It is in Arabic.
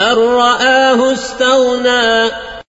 أن رآه استغنى